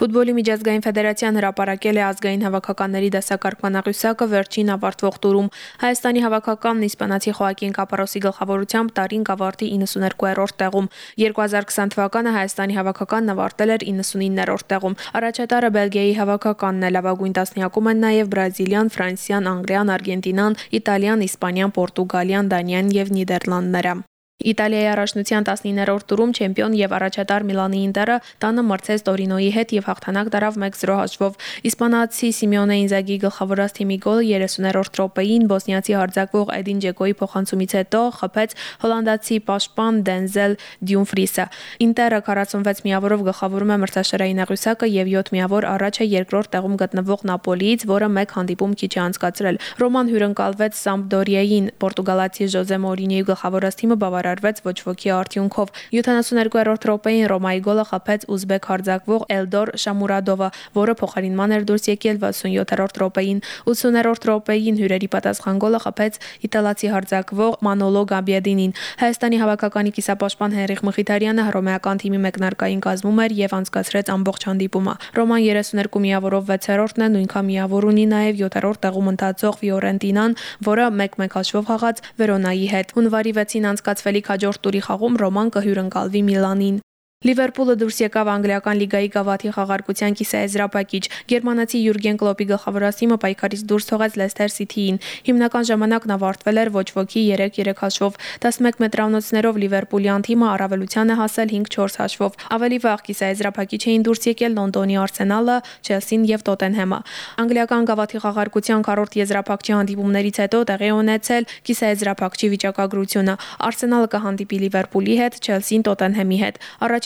Ֆուտբոլի միջազգային ֆեդերացիան հրապարակել է ազգային հավաքականների դասակարգման աղյուսակը վերջին ավարտվող տուրում։ Հայաստանի հավաքականն իսպանացի Խոակին Կապարոսի գլխավորությամբ տարին կավարտի 92-րդ տեղում։ 2020 թվականը Հայաստանի հավաքականն ավարտել էր 99-րդ տեղում։ Առաջատարը Բելգիայի հավաքականն է, լավագույն տասնյակում են նաև Բրազիլիան, Ֆրանսիան, Անգլիան, Արգենտինան, Իտալիան, Իսպանիան, Պորտուգալիան, Դանիան եւ Նիդերլանդները։ Իտալիայի առաջնության 19-րդ տուրում չեմպիոն եւ առաջատար Միլանի Ինտերը տանը մրցեց Տորինոյի հետ եւ հաղթանակ դարավ 1-0 հաշվով։ Իսպանացի Սիմեոնե Ինզագի գլխավորած թիմի գոլը 30-րդ րոպեին բոսնիացի հարձակվող Էդին Ջեկոյի փոխանցումից հետո խփեց հոլանդացի պաշտպան Դենզել Դյունֆրիսը։ Ինտերը 46 միավորով գլխավորում է մրցաշարային աղյուսակը եւ 7 միավոր առաջ է երկրորդ տեղում գտնվող Նապոլիից, որը մեկ հանդիպում քիչ է անցկացրել։ Ռոման հյուրընկալվեց Սամպդորիային, Պորտուգալացի Ժոզե Մորինիոյի գլխավորած թիմը բավարար բավարարվեց ոչ ոքի արդյունքով։ 72-րդ րոպեին Ռոմայի գոլը խփեց ուզբեկ հարձակվող Էլդոր Շամուրադովը, որը փոխարինման էր դուրս եկել 67-րդ րոպեին։ 80-րդ րոպեին հյուրերի պատասխան գոլը խփեց իտալացի հարձակվող Մանոլո Գաբիադինին։ Հայաստանի հավաքականի կիսապաշտպան Հենրիխ Մխիթարյանը հռոմեական թիմի մեկնարկային կազմում էր եւ անցկացրեց ամբողջ հանդիպումը։ Ռոման 32 միավորով 6-րդն է, նույնքան միավոր ունի նաեւ 7-րդ տեղում ընթացող Ֆիորենտինան, որը 1-1 հաշվով հաղաց Վերոնայի հետ։ Հունվարի 6-ին անցկացվելիք հաջորդ տուրի խաղում Ռոման կհյուրընկալվի Միլանին։ Լիվերպուլը դուրս եկավ անգլիական լիգայի գավաթի խաղարկության կիսաեզրափակիչ։ Գերմանացի Յուրգեն Կլոպի գլխավորած թիմը պայքարից դուրս թողեց Լեսթեր Սիթիին։ Հիմնական ժամանակն ավարտվել էր ոչ ոքի 3-3 հաշվով։ 11 մետրանոցներով Լիվերպուլյան թիմը առավելության է հասել 5-4 հաշվով։ Ավելի վաղ կիսաեզրափակիչ էին դուրս եկել Լոնդոնի Արսենալը, Չելսին եւ Տոտենհեմը։ Անգլիական գավաթի խաղարկության քառորդ եզրափակչի հանդիպումներից հետո տեղի ունեցել կիսաեզրափակչի վիճակագրությունը։ Արսենալը կհանդիպի Լիվերպուլի հետ, Չելսին Տոտենհեմի հետ։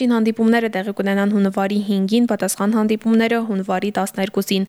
Առաջին հանդիպումները տեղի կունենան հունվարի 5-ին, պատասխան հանդիպումները հունվարի 12-ին։